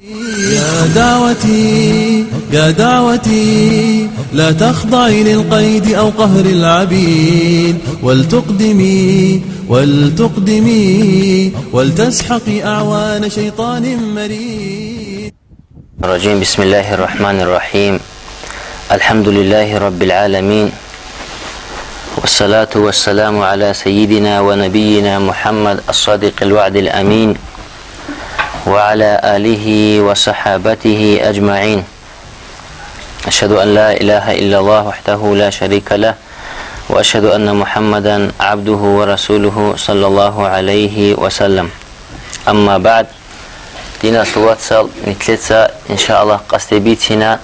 يا دعوتي يا دعوتي لا تخضعي للقيد أو قهر العبيد. ولتقدمي ولتقدمي ولتسحقي أعوان شيطان مريد. الرجيم بسم الله الرحمن الرحيم. الحمد لله رب العالمين. والصلاة والسلام على سيدنا ونبينا محمد الصادق الوعد الأمين. وعلى آله وصحابته أجمعين. أشهد أن لا إله إلا الله وحده لا شريك له وأشهد أن محمدا عبده ورسوله صلى الله عليه وسلم. أما بعد دينا سواتسال نتلتسا إن شاء الله قستبيتنا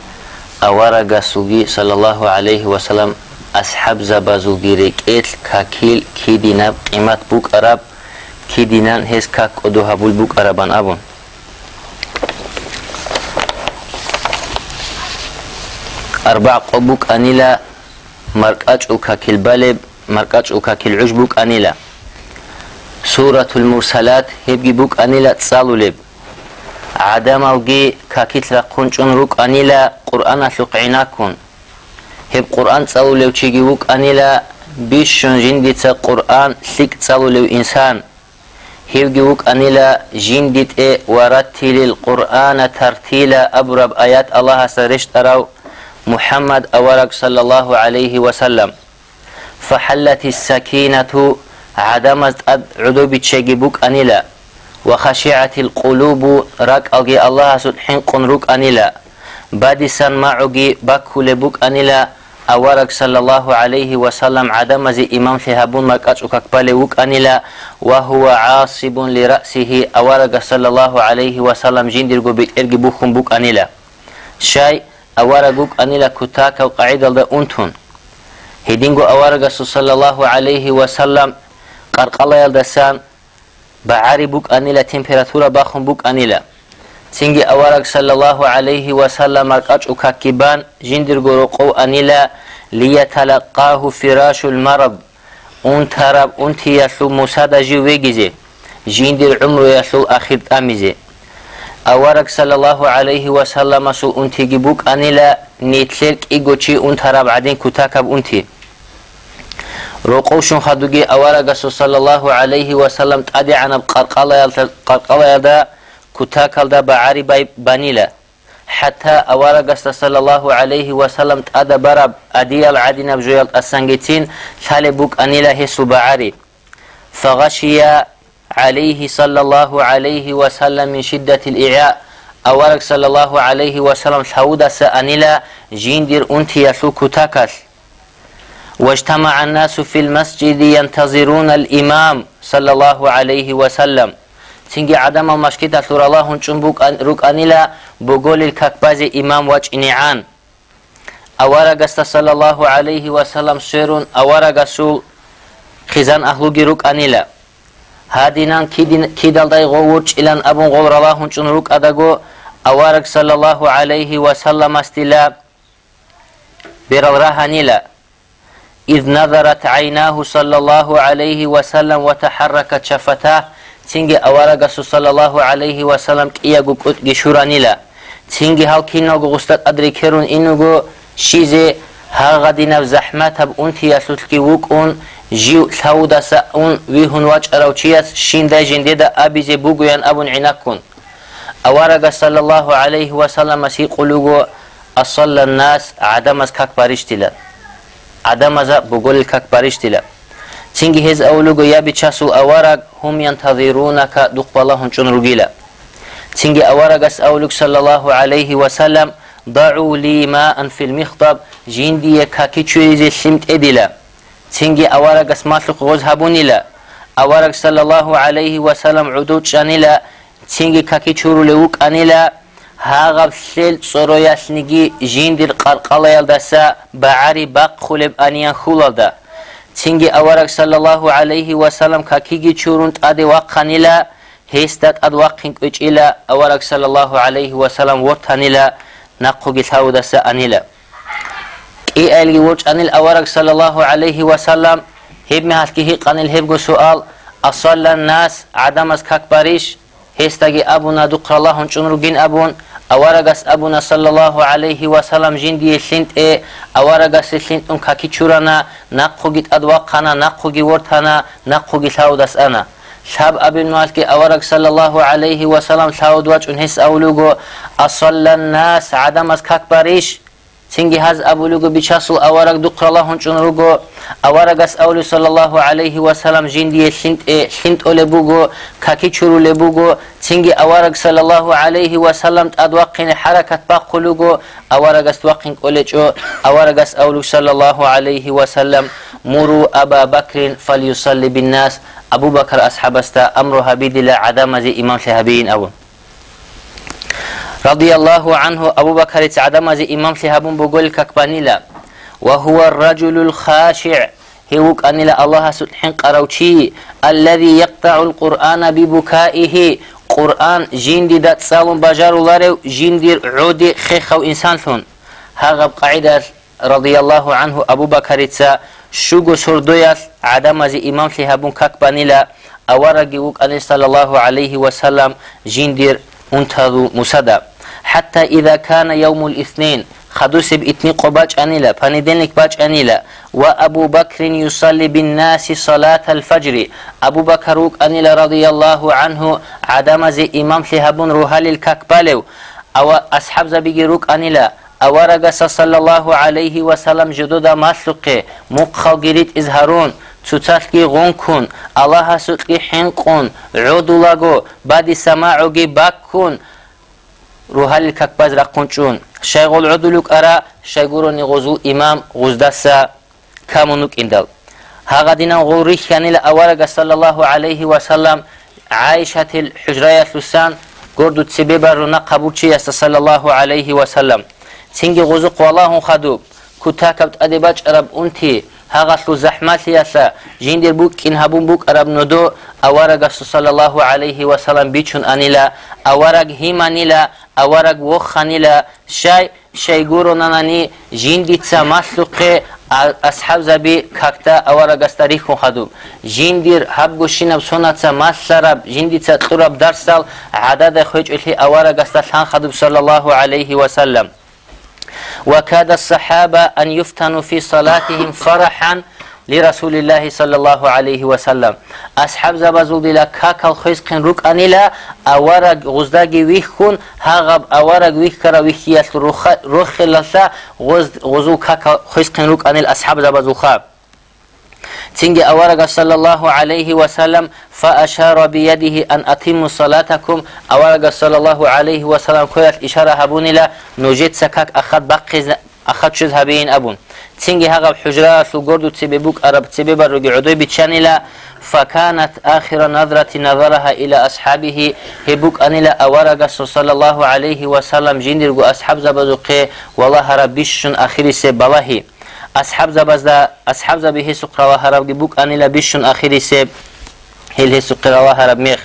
أورق سوغي صلى الله عليه وسلم أصحاب زبازوغي ركيت كاكيل كي دينا قيمت بوك أراب كي دينان هز كاك أدوها بول بوك أرابان أبون. أربع قبوك أنيلا مرقاج أوكاكيل بالب مرقاج أوكاكيل عجبوك أنيلا سورة المرسلات هبجي بوك أنيلا تصالو لب عدم أوجي كاكيت لقنشون روك أنيلا قرآن ثقعناكون هب قرآن تصالو لو تشيجي بوك أنيلا بيشون جندي قرآن ثق تصالو لو إنسان هبجي بوك أنيلا جندي ورتل القرآن ترتيلا أبرب آيات الله سرشت أراو محمد أورك صلى الله عليه وسلم. فحلت السكينة عدمت عدو بتشجبوك أنيلا. وخشعت القلوب رك أجي الله سبحان قنروك أنيلا. بادسا معجي بكولبوك أنيلا. أورك صلى الله عليه وسلم عدم زي إمام شهابون مكاش وككبالوك أنيلا. وهو عاصب لرأسه. أورك صلى الله عليه وسلم جندر بيت إرجي بوخم بوك أنيلا. شاي أورجوك أنيلا كتاك وقعيد الدا أنتون. هيدينغو أورجس صلى الله عليه وسلم قرقلا يلدسان بعاري بوك أنيلا تمبراتورا باخم بوك أنيلا تنجي أورج صلى الله عليه وسلم مرقاج وكاكيبان جندر قرقو أنيلا ليتلقاه فراش المرض. أون تراب أون تياسو مسادة جي جندر عمرو يسو أخير تاميزي أورك صلى الله عليه وسلم سو أنتي جبوك. أنيلا نيتلك إيجوشي أنت راب عدين كتاكب أنتي. روقوشون خدوجي أورك صلى الله عليه وسلم تأدي عن قرقلا يدا كتاكل دا بعاري باي بانيلا. حتى أورك صلى الله عليه وسلم تأدى برب عليه صلى الله عليه وسلم من شدة الإعياء أورك صلى الله عليه وسلم شهود سأنلا جندر أنت يسوك تاكس واجتمع الناس في المسجد ينتظرون الإمام صلى الله عليه وسلم. تنجي عدم المشكلة ثور الله هنچنبوك روك أنلا بقول الككباز إمام وجه إنعان. أورك صلى الله عليه وسلم سيرون سول خزان أهلو روك أنلا هادينان كيدالداي غووچ إلان أبون غور الله چنروك أدغو أوارك صلى الله عليه وسلم استلا برالرهانيلا إذ نظرت عيناه صلى الله عليه وسلم وتحركت شفتاه تنجي أوارك صلى الله عليه وسلم كياغو جشورانيلا تنجي هاو كينوغو غستات أدري كيرون إنوغو شيزي هاغدينا زحمت هب أنتي يسلتكي وكون جيو ثودا سأون ويهن واج أروتشياس شين دا جندي دا أبي زي بوغيان أبون عناكون أوارغ صلى الله عليه وسلم مسي قلوغو أصلى الناس عدم كاك بارشتلا عدم بقول كاك بارشتلا تنجي هز أولوغو يابي تشاسو أوارغ هم ينتظرونك دقبالهم چون رجيلا تنجي أوارغ أولوغ صلى الله عليه وسلم ضعوا لي ماء في المخطب جندي كاكي تشويزي إدلا تنجي أورق اسماتلق غزهبوني لا. أورق صلى الله عليه وسلم عدود شانيلا تنجي كاكي چورو لوك أنيلا هاغب سيل صورو ياسنجي جيندر قرقال يلدسا بعاري باق خلب أنيان خولدا تنجي أورق صلى الله عليه وسلم كاكيجي چورون تادي وقانيلا هيستات أدواقين كوچيلا أورق صلى الله عليه وسلم ورتانيلا نقو جثاودسا أنيلا إي ألي وجه и элги вуч анил аварак саллаллаху алейхи васаллам хиб миҳалкиҳи қанил хибгу суал асалла нас адамас какбариш ҳестаги абуна дуқраллаҳун чунру гин абун аварагас абуна саллаллаху алейхи васалам жинди линт э аварагас линт ун каки чурана наққугит адваққана наққуги вортана наққуги лаудас ана шаб абин малки аварак саллаллаху алейхи васалам лаудвач ун ҳис аулуго асалла нас адамас какбариш اصلى الناس عدم از كاكبريش سنگي هز ابولوغو بيچاسو اورك دقرالله هنچونروغو اورغس اولو صلى الله عليه وسلم جندي سنت سنت اولبوغو كاكي چورو لبوغو سنگي اورغ صلى الله عليه وسلم ادوقين حركت باقلوغو اورغس توقين اولچو اورغس اولو صلى الله عليه وسلم مروا ابا بكر فليصلي بالناس ابو بكر اصحاب استا امرها بدلا عدم زي امام شهبين اول رضي الله عنه أبو بكر تعدم زي إمام شهاب بقول ككبانيلا وهو الرجل الخاشع. هيوك أنيلا الله سبحانه قروشي الذي يقطع القرآن ببكائه. قرآن جندي دات سالون بجار لارو جندي عودي خيخو إنسان ثون. هاغب قاعدة رضي الله عنه أبو بكر تسا شوغو سردويا عدم زي إمام شهاب ككبانيلا. أورقي وك أني صلى الله عليه وسلم جندير انتظوا مسدا حتى إذا كان يوم الاثنين خدوس بإثنين قباج أنيلا فندنك باج أنيلا وأبو بكر يصلي بالناس صلاة الفجر أبو بكر أنيلا رضي الله عنه عدم زي إمام شهبون روحال الككبالو أو أصحاب زبيجي روك أنيلا أورغس صلى الله عليه وسلم جدودا مسلقه مقخو جريت إزهارون цуцалки ғункун аллаҳа сутки ҳинқун ӯдулагу баъди самаъуги баккун руҳали какбаз раққунчун шайғул ӯдулук ара шайгуро ниғузу имам ғуздаса камунук индал ҳағадинан ғурихянила аварага саллаллаҳу алайҳи васалам аишатил ҳуҷраятлусан горду цебебаруна қабурчи аста саллаллаҳу алайҳи васалам цинги ғузу қуаллаҳун хадуб кутакабт адебачараб унти هغسلو زحمت یاسا جندر بوک این هبون بوک عرب ندو اوارگ صلی الله علیه و سلم بیچون انیلا اوارگ هیم انیلا اوارگ وخ انیلا شای شایگورو ننانی جندی تسا مسلوقه اصحاب زبی ککتا اوارگ استریخون خدوب جندر حب گوشینب سونتسا مسرب جندی تسا طرب درسال عدد خوش الهی اوارگ استرخان خدوب صلی الله علیه و سلم وكاد الصحابة أن يفتنوا في صلاتهم فرحا لرسول الله صلى الله عليه وسلم. أصحاب زبازول دلا كاكال خيسقين روك أنيلا أورق غزداغي ويخون هاغب أورق ويخ كرا ويخيات روخ لسا غزو كاكال خيسقين روك أنيل أصحاب زبازول Çünkü Avaraga sallallahu aleyhi ve sellem fa aşara bi yedihi en atimu salatakum Avaraga sallallahu aleyhi ve sellem koyat işara habun ile nujit sakak ahad bakkiz ахад шуд ҳабиин абун тинги ҳагаб ҳуҷра сулгорду тибебук араб тибеба ругиудой бичанила факанат ахира надрати назараҳа ила асҳабиҳи ҳебук анила аварагасо салаллаҳу алайҳи васалам жиндиргу асҳаб забазуқе валаҳара бишшун ахирисе балаҳи آخر سبالله أصحاب زبزدا أصحاب زبي هي سقرا هرب جبوك أني لبيشون آخري سب هي سقرا هرب ميخ.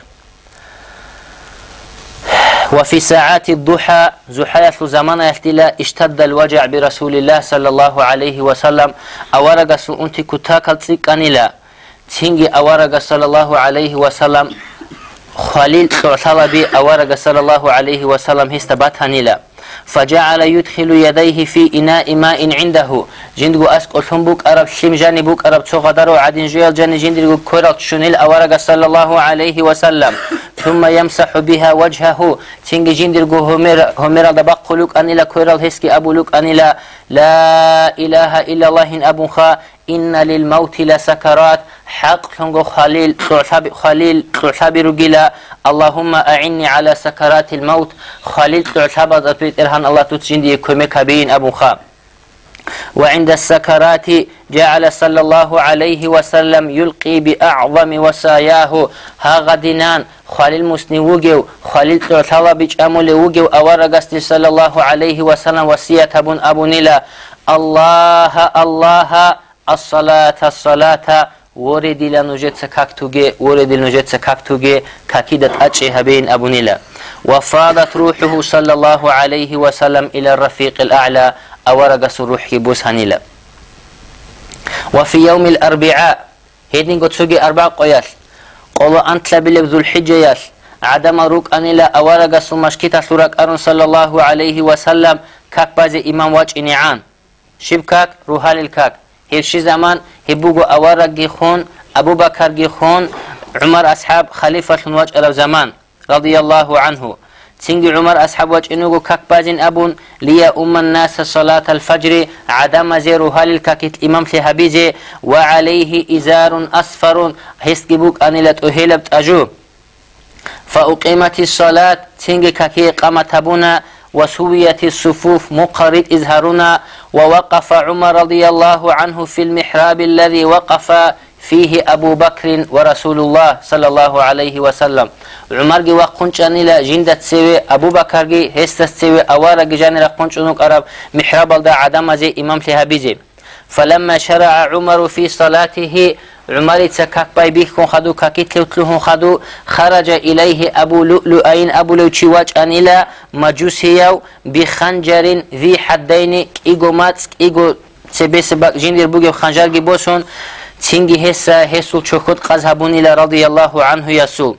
وفي ساعات الضحى زحية زمان احتلا اشتد الوجع برسول الله صلى الله عليه وسلم. أورق سؤنتي كتاكل تيك أنيلا تينجي أورق صلى الله عليه وسلم. خليل تعطل أورق صلى الله عليه وسلم هستبات هنيلا فجعل يدخل يديه في إناء ماء عنده. جندو أسك بوك أرب شم جاني بوك أرب تغدر وعدين جيل جاني جندو كرت شنيل أورق صلى الله عليه وسلم. ثم يمسح بها وجهه. تنجي جندو همير همير دبقلوك أن إلى كرال هسكي أبولوك أن إلى لا إله إلا الله أبو خا إن للموت لسكرات حق لنغو خليل خليل تعتبر رجلا اللهم أعني على سكرات الموت. خليل تعتبر ذات إرهان. الله تتجندي كمك بين أبو خام وعند السكرات جعل صلى الله عليه وسلم يلقي بأعظم وساياه هاغدنان خليل مسني وجو خليل تعتبر بجأمل وجو أورغست صلى الله عليه وسلم وسية ابن أبو نلا. الله الله الصلاة الصلاة ورد إلى نجت كاكتوجي ورد نجت كاكتوجي كاكيدة أتشي هبين أبو نيلا وفاضت روحه صلى الله عليه وسلم إلى الرفيق الأعلى أورق روح بوس هنيلا وفي يوم الأربعاء هيدين قد سوجي أربع قياس قالوا أنت لبلب ذو الحجة ياس عدم روك أنيلا أورغ سمشكتا سورك أرن صلى الله عليه وسلم كاك بازي إمام واج إنعان. شبكاك روحال الكاك. هيرشي زمان هبوغو أورغ خون أبو بكر خون عمر أصحاب خليفة الواج ألو زمان رضي الله عنه تنجي عمر أصحاب واج إنوغو كاك بازين أبون ليا أم الناس صلاة الفجر عدم زيرو هال الكاكت إمام تهبيزي وعليه إزار أصفر هستجبوك أنيلت أهيلبت أجو فأقيمت الصلاة تنجي كاكي قامت وسويت الصفوف مقرد إزهرنا ووقف عمر رضي الله عنه في المحراب الذي وقف فيه أبو بكر ورسول الله صلى الله عليه وسلم. عمر جي وقنچاني لا جندت سوي أبو بكر جي هست سوي أوارا جاني لا قنچنوك أرب محراب الدا عدم زي إمام لها بيزي فلما شرع عمر في صلاته عمر تسكك باي بيك كون خدو كاكيت لو خدو خرج إليه أبو لؤلؤين أبو لوتشيواج أنيلا مجوسيو بخنجر ذي حدين إيغو ماتس إيغو سبيس باك جندر بوغي خنجر جي بوسون تنجي هسا هسو تشوكوت قزهبون إلى رضي الله عنه يسو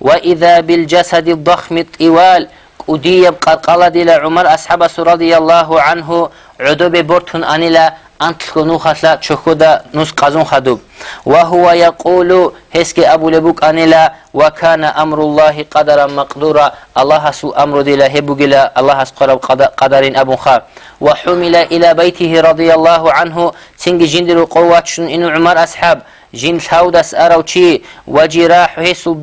وإذا بالجسد الضخم الطوال قدية بقرقلة إلى عمر أصحاب رضي الله عنه عدوب بورتون أنيلا أنتلكو نوخاتلا تشوكودا نوس قازون خدوب وهو يقول هسكي أبو لبوك أنيلا وكان أمر الله قدرا مقدورا. الله سو أمر ديلا هبوغلا الله سقرب قدر أبو خا. وحمل إلى بيته رضي الله عنه. تنجي جندر قوات شن إنو عمر أصحاب. جن ثودس أرو چي وجراح هسو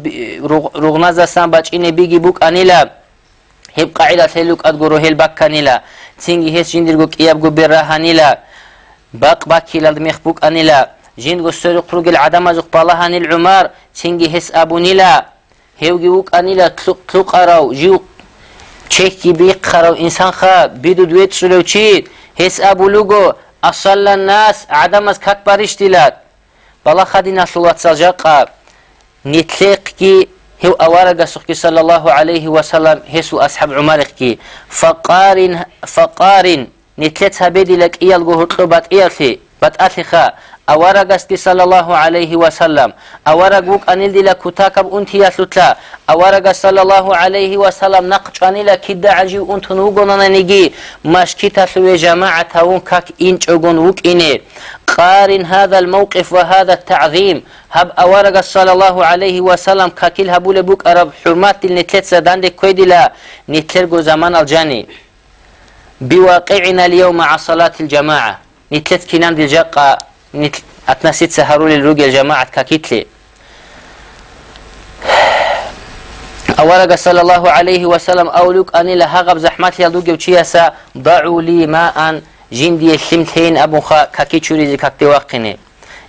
رغنزا سان باچ إني بيجي بوك أنيلا هب قاعدة تلوك أدقرو هل بك أنيلا تنجي هس جندر قو كياب قو برهانيلا باق باكي لدميخ بوك أنيلا. قو سوري قروق العدم زق بالهان العمر تنجي هس أبو نيلا. هيوغي وك أنيلا تلوك أرو جيو چکی بی خرو إنسان خا. بیدو دویت شلو چی هس ابولوگو أصل الناس. عدم از کک بارش دیلد بلا خدی نسلوات سالجاقا نتلق کی هو أوارق سخي صلى الله عليه وسلم. هسو أصحاب عمرك كي. فقارن فقارن نتلتها بدي لك إيال قهر بات إيالتي. بات أتخا أورغستي صلى الله عليه وسلم. أورغوك أنيل دي لكتاكب أنت يسلتلا أورغ صلى الله عليه وسلم نقش أنيل كدا عجي أنت نوغونا نيجي. مشكتا سوي جماعة هون كاك إنش أغن وك إني. قارن هذا الموقف وهذا التعظيم. هب أورغ صلى الله عليه وسلم كاكيل هبول بوك أرب حرمات النتلت سدان دي كويدي لا. نتلرغو زمان الجاني. بواقعنا اليوم مع صلاة الجماعة. نتلت كنان دي جاقة أتنسيت سهروا للرجل جماعة كاكيتلي أولا صلى الله عليه وسلم أولوك أني لهغب زحمات يلدوك وشيسا ضعوا لي ماء جندي الشمتين أبو خا كاكيتشوري زي كاكتي واقني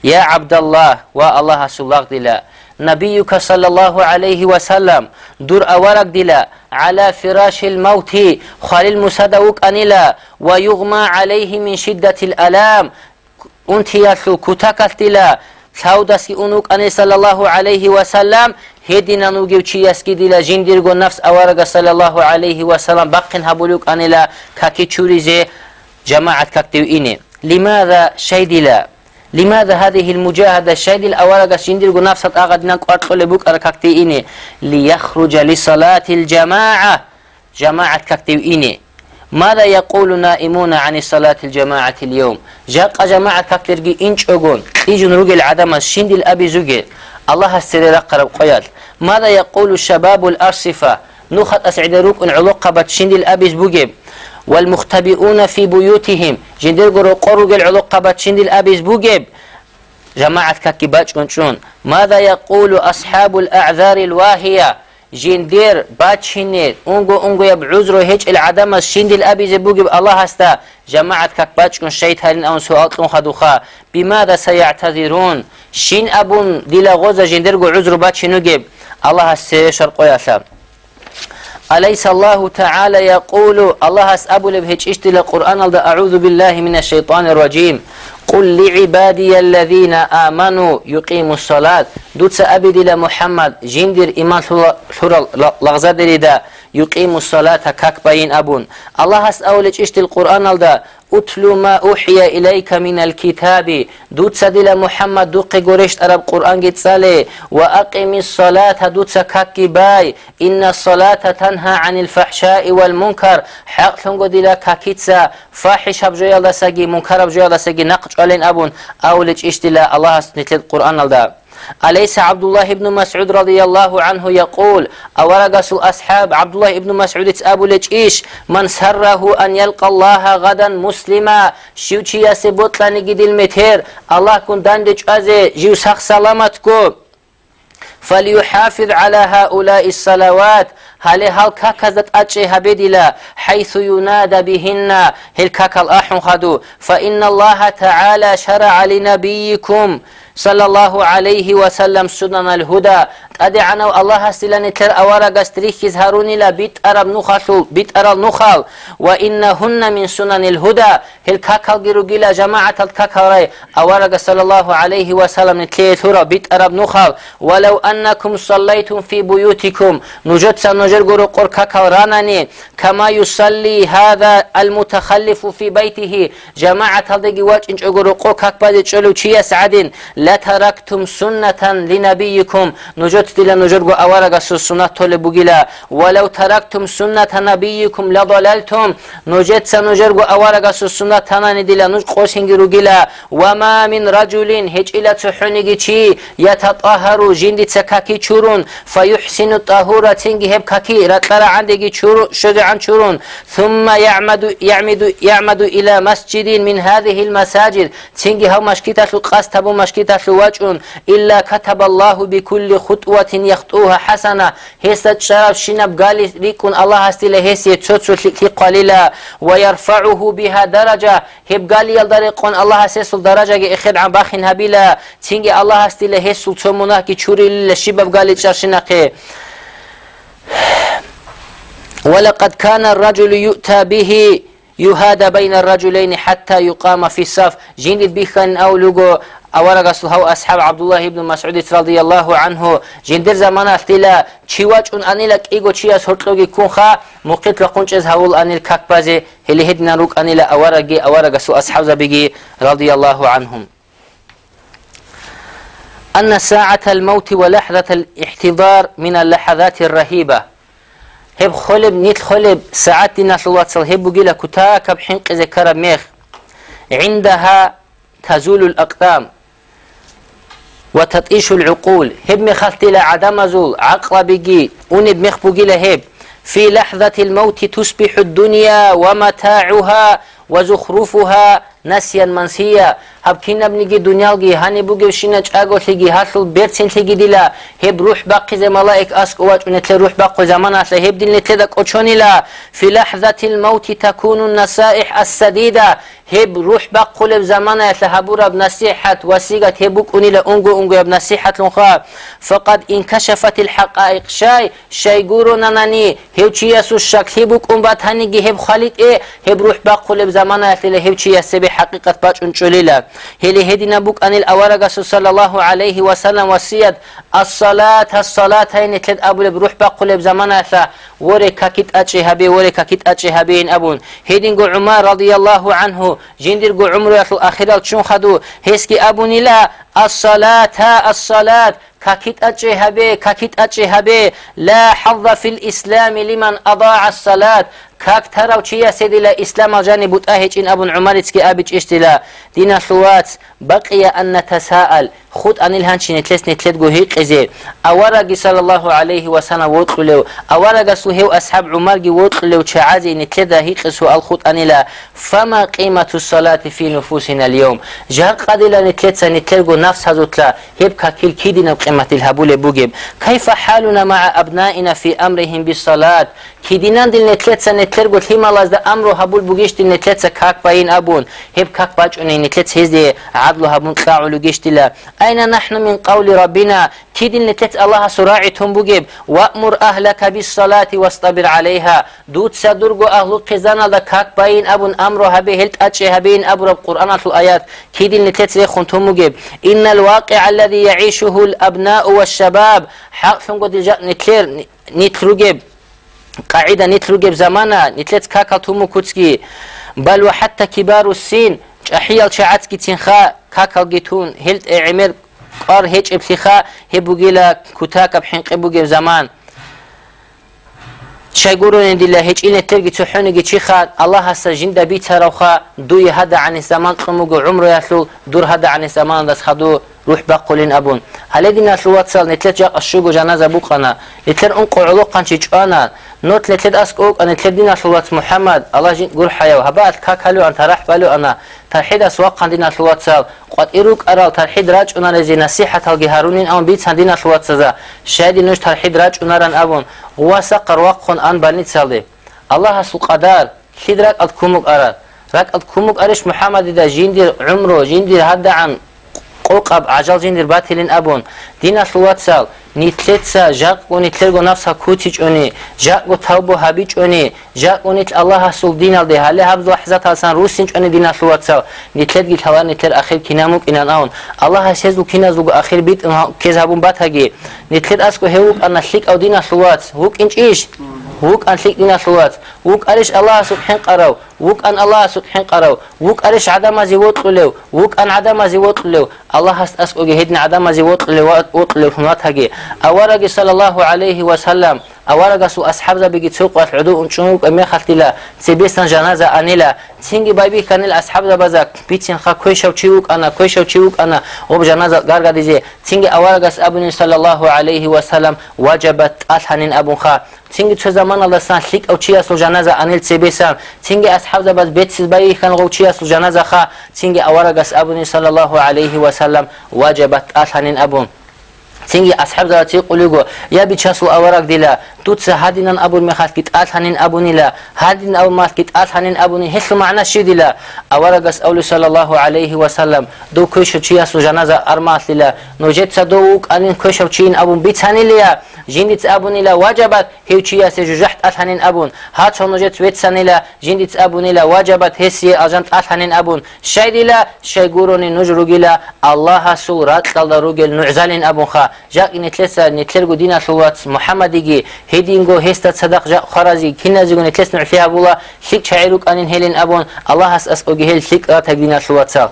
يا عبد الله والله سبلاغ دلا نبيك صلى الله عليه وسلم دور أورك دلا على فراش الموت. خليل مسدوك أنيلا ويغمى عليه من شدة الألام. أنت يسو كتاكتلا سودسكي أنوك أني صلى الله عليه وسلم. هدينا نوجيو تشيسكي ديلا جنديرغو نفس أورغا صلى الله عليه وسلم. بقين هبولوك أنيلا. كاكي تشوريزي جماعة كاكتو إني. لماذا شيدلا لماذا هذه المجاهدة الشيد الأورق شندر نفسه أغدنا قرطل بك أركاكتي إني؟ ليخرج لصلاة الجماعة. جماعة كاكتو إني. ماذا يقول نائمون عن الصلاة الجماعة اليوم؟ جاق جماعة كاكترجي إنش أقول إيجن رجل عدم الشند الأبي زوجي. الله السرير قرب قيال ماذا يقول الشباب الأرصفة؟ نخط أسعد روك إن علقبة شند الأبي زبوجي والمختبئون في بيوتهم. جندر قرو قرق العلقبة شند الأبي زبوجي جماعة كاكبات ماذا يقول أصحاب الأعذار الواهية؟ جندير باتشينير أونغو أونغو يب عذر هيج العدم شند الابي زبوغ الله هستا. جماعة كك باتشكن شيت هلين أون سؤال خدوخا. بماذا سيعتذرون؟ شين أبون ديلا غوزا جندير جو عذر باتشينو جيب الله هستا شرق ياسا أليس الله تعالى يقول الله أسأب لبهج اشتل القرآن أعوذ بالله من الشيطان الرجيم. قل لعبادي الذين آمنوا يقيموا الصلاة. دوت سأبد إلى محمد جندر إيمان لغزة دريدا يقيم الصلاة كاكبين أبون. الله هس أولج إشت القرآن الدا أتل ما أوحي إليك من الكتاب. دوت سدل محمد دوق قرشت أرب قرآن جت سالي. وأقم الصلاة دوت سكاكي باي. إن الصلاة تنهى عن الفحشاء والمنكر. حق تنقو دلا كاكيتسا. فاحش أبجو يلا ساقي منكر أبجو يلا ساقي نقش علين أبون. أولج إشت الله هس القرآن الدا. أليس عبد الله بن مسعود رضي الله عنه يقول أورقس الأصحاب عبد الله بن مسعود تأبو إيش من سره أن يلقى الله غدا مسلما شوشي يسبوت لنجد المتير الله كن داندج أزي جيو سخ سلامتكو فليحافظ على هؤلاء الصلوات. هل هل كاكزت أجي هبدلا حيث ينادى بهن. هل كاكال أحن خدو؟ فإن الله تعالى شرع لنبيكم. صلى الله عليه وسلم سنن الهدى أدعنا الله هستلن تر أورا قستريك يزهروني لا بيت أرب نخل بيت أرب نخل وإنهن من سنن الهدى هل كاكل جروجيلا جماعة الكاكل أورا صلى الله عليه وسلم نتلي بيت أرب نخل ولو أنكم صليتم في بيوتكم نجد سنجر جرو قر كاكل رانني كما يصلي هذا المتخلف في بيته جماعة هذا واج إنج جرو قر كاكل تشلو تشيا سعدين لتركتم سنة لنبيكم. نجد تلا نجرغو أورغا سنة تولي بغيلا ولو تركتم سنة نبيكم لضللتم. نجد سنجرغو أورغا سنة تناني دلا نج قوسنگي رغيلا وما من رجل هج إلا تحنگي چي. يتطهر جندي تسكاكي چورون. فيحسن الطهورة تنگي هب كاكي. رتلر عندگي چورون شجعان چورون. ثم يعمد يعمد يعمد إلى مسجد من هذه المساجد. تنگي هاو مشكيتا قاس تبو مشكيتا واجون إلا كتب الله بكل خطوة يخطوها حسنة. هسة شرف شنب قال ليكون الله هستيله هسي تشوتشو قليلا. ويرفعه بها درجة. هب قال يلدرقون الله هسيسل درجة إخير عن باخن هبيلا. تنجي الله هستيله هسل تمونه كي تشوري للشباب قال شرشنقي ولقد كان الرجل يؤتى به يهادى بين الرجلين حتى يقام في الصف. جند بيخن أو لغو أورق هو أصحاب عبد الله بن مسعود رضي الله عنه. جندر زمان أختلا چیواچ اون انیل ایگو چی از هرتلوگی کن خا موقت لقنچ از هول انیل کک بازه هلی هدنا روک انیل أورقي أورق سو أصحاب زبيجي رضي الله عنهم. أن ساعة الموت ولحظة الاحتضار من اللحظات الرهيبة. هب خلب نيت خلب ساعات نسلوات صل هب بقيلة كتاك بحنق ذكر ميخ عندها تزول الأقدام. وتطيش العقول. هب مخلتي لعدم زول. عقل بيجي ونب مخ بقي لهب في لحظة الموت تصبح الدنيا ومتاعها وزخرفها نسيا منسيا. بيرتين تيجي ديلا هب روح باقي زي ملائك اسك وات ونتل روح باقي زمان أصلا هب دين نتل دك لا في لحظة الموت تكون النصائح السديدة هب روح باق قلب زمان يتهبورا بنصيحة وسيقة هبوك أني لأنقو أنقو بنصيحة لنخا فقد انكشفت الحقائق شاي شاي قورو ناناني هب چي يسو الشك هبوك أنبات هنگي هب خالد إيه هب روح باق قلب زمان يتل هب چي يسبي حقيقة باج هلي هدينا بوك أن الأورق صلى الله عليه وسلم وسيد الصلاة الصلاة هين تلد أبو بروح بقلب زمان وري كاكيت أتشي هبي وري كاكيت أتشي هبين أبون. هيدين قو عمر رضي الله عنه جندر قو عمر يطل آخرة شون خدو هيسكي أبوني لا الصلاة الصلاة كاكيت أتشي هبي كاكيت أتشي هبي لا حظ في الإسلام لمن أضاع الصلاة. كاك ترى وشيا سيدي لا إسلام جانب بتأهج إن أبو عمر تسكي أبج إشتلا دينا ثوات بقي أن نتساءل خود أن الهانش نتلس نتلت جو هيك إزي أورق صلى الله عليه وسلم وطلو أورق سوهي أصحاب عمر جي وطلو شعازي نتلت هيك سؤال خود أن لا فما قيمة الصلاة في نفوسنا اليوم جهر قد لا نتلت نتلت جو نفس هزوتلا هيبكا كل كيدنا قيمة الهبول بوجب كيف حالنا مع أبنائنا في أمرهم بالصلاة كيدينان دل نتلت نتلت جو هما لازد أمره هبول بوجيش دل نتلت كاك باين أبون هيب كاك باج أني نتلت هزدي عدل هبون قاعو لجيش دلا أين نحن من قول ربنا كيدن لتت الله سراعتهم بجيب وأمر أهلك بالصلاة واصطبر عليها دوت سدرجو أهل قزانا ذكاك باين أبن أمرها به هلت أتشيها بين أبر القرآن الآيات كيدن لتت ريخنتهم بجيب إن الواقع الذي يعيشه الأبناء والشباب حق ثم قد جاء نتلير نتلوجيب قاعدة نتلو جيب زمانا نتلت كاكا تومو كوتسكي بل وحتى كبار السن أحيال شعاتكي تنخا كاكا جيتون هلت اعمر قار هيج ابتخا هبوغيلا كتاكا بحنق بوغيب زمان شايقولون دي الله هيج إن تلقي تحوني تشيخا الله هسا جندا بيتها روخا دوي هذا عن الزمان قموغو عمره يثلو دور هذا عن الزمان دس خدو ruh baqqulin abun alegi naslu watsal netlet ja ashugo janaza buqana netlet un qulu qanchi chana not netlet ask ok netlet dinaslu wats muhammad allah jin gur hayaw habat kakalu an tarah balu ana tarhid aswaq qandi naslu watsal qat iruk aral tarhid raj unan zi nasihat al giharunin am bit sandi naslu watsaza shadi nush tarhid raj unaran abun wasa qarwaq qon an banit saldi allah asul qadar khidrak at kumuk ara rak at kumuk arish muhammad da jindir umro jindir hadda an ყოყაბ აჯალჯინდირ ბათილინ აბონ დინას ლუვაცალ ნიტლეცა ჟაკო ნიტლერგო ნაფსა ქუთი ჭონი ჟაკო თავბო ჰაბი ჭონი ჟაკო ნიტ ალაჰ ასულ დინალდე ჰალე ჰაბზ ლაჰზათ ასან რუსინ ჭონი დინას ლუვაცალ ნიტლედგი თავარ ნიტლერ ახერ კინამუ კინანაონ ალაჰ ასეზუ კინაზუ ახერ ბიტ ქეზაბუნ ბათაგი ნიტლედ ასკო ჰეუ ყანა ლიკავ დინას ლუვაც ჰუკინჭიშ وك أن شليك دينا شلوات وك أريش الله سبحان قراو وك أن الله سبحان قراو وك أريش عدم زيوت له وك أن عدم زيوت له الله هست أسكو جهدنا عدم زيوت له وطل فمات هاجي أورج صلى الله عليه وسلم أورج سو أصحاب ذا بيجي تسوق والعدو أنشوك أمي خلتلا سبيسن جنازة أنيلا تيجي بايبي كان الأصحاب ذا بزاك بيتين خا كويش أو تشيوك أنا كويش أو تشيوك أنا. وب جنازة قارقة ديجي. تيجي أورج أبني صلى الله عليه وسلم وجبت ألحن أبو خا. تيجي تو زمان الله سان ليك أو تشيا سو جنازة أنيل سبيسن تيجي أصحاب ذا بس بيت سباي كان غو تشيا سو جنازة خا تيجي أورج أبني صلى الله عليه وسلم وجبت ألحن أبون تنجي أصحاب ذات يقولوا يا بيتشاسو أورق دلا توت هادين أبو المخاط كت هنين أبو نلا هادين أبو مات كت هنين أبو ني هسه معنا شي دلا أورقس أولي صلى الله عليه وسلم دو كوشو تشياسو جنازة أرمات للا نوجت صدوق أنين كوشو تشين أبو بيتاني ليا جندت أبون إلى وجبت هيو تشياس جحت أثنين أبون هات نوجت ويتسان إلى جندت أبون إلى وجبت هسي أجنت أثنين أبون شايد إلى شايقوروني نجرو إلى الله سورات قال روجل نعزلين أبون خا ჟაკ ნეთლეს ნეთლერ გუ დინა სულაც მუჰამადინგი ჰედინგო ჰესტა სადახ ჟაკ ხარაზი ქინაზი გუ ნეთლეს ნუჰიაბულა შიკ ჩაირუ კანინ ჰელენ აბონ ალაჰას ასყოგი ჰელ შიკ რათა დინა სულაცა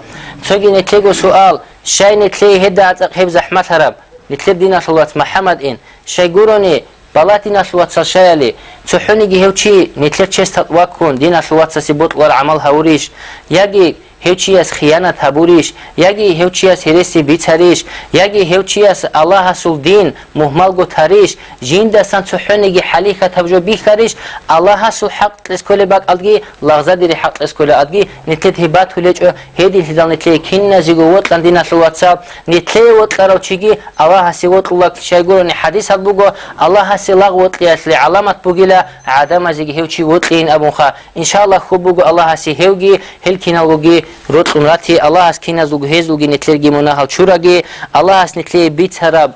ცოგი ნეთლეგო სუალ შაი ნეთლე ჰედა აწაკ ჰებ ზაჰმათ ჰარაბ. ნეთლერ დინა სულაც მუჰამად ინ შაი გურონი ბალატინა სულაცა შაიალი. ცუჰუნიგი ჰევჩი ნეთლერ ჩესტატ ვაკონ დინა სულაცა სიბოტ ვარ ამალ ჰაურიშ. იაგი ҳевчи аст хиянат ҳабуриш яги ҳевчи аст ҳиреси бицариш яги ҳевчи аст аллаҳ асулдин муҳмал гутариш жиндасан цуҳуниги ҳалиха тавҷо бихариш аллаҳ асул ҳақтлес коле бак адги лағзадири ҳақтлес коле адги нитлет ҳибат хулечо ҳедил ҳидал нитле кинназигу вотландинатлу ватсап нитле вотларочиги аллаҳ аси вотлулак шайгурони ҳадис ҳад буго аллаҳ аси лағ вотлиатли аламат бугила адамазиги ҳевчи вотлиин абунха иншааллаҳ хуб буго аллаҳ аси ҳевги ҳилкиналгуги لیاسلی علامت بگیلا عدم ازیگی هیچی وط لین ابون خواه انشاءالله خوب بگو الله حسی هیوگی هل کینالگی рот умрати аллаҳ аст ки назуг ҳезуги нетлерги мунаҳал чураги аллаҳ аст нетле битараб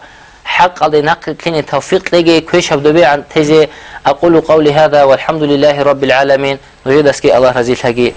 حق على نقل كلمة توفيق لجي كويش هبدو بيع تزي أقول قولي هذا والحمد لله رب العالمين نريد أسكي الله رزيل هجي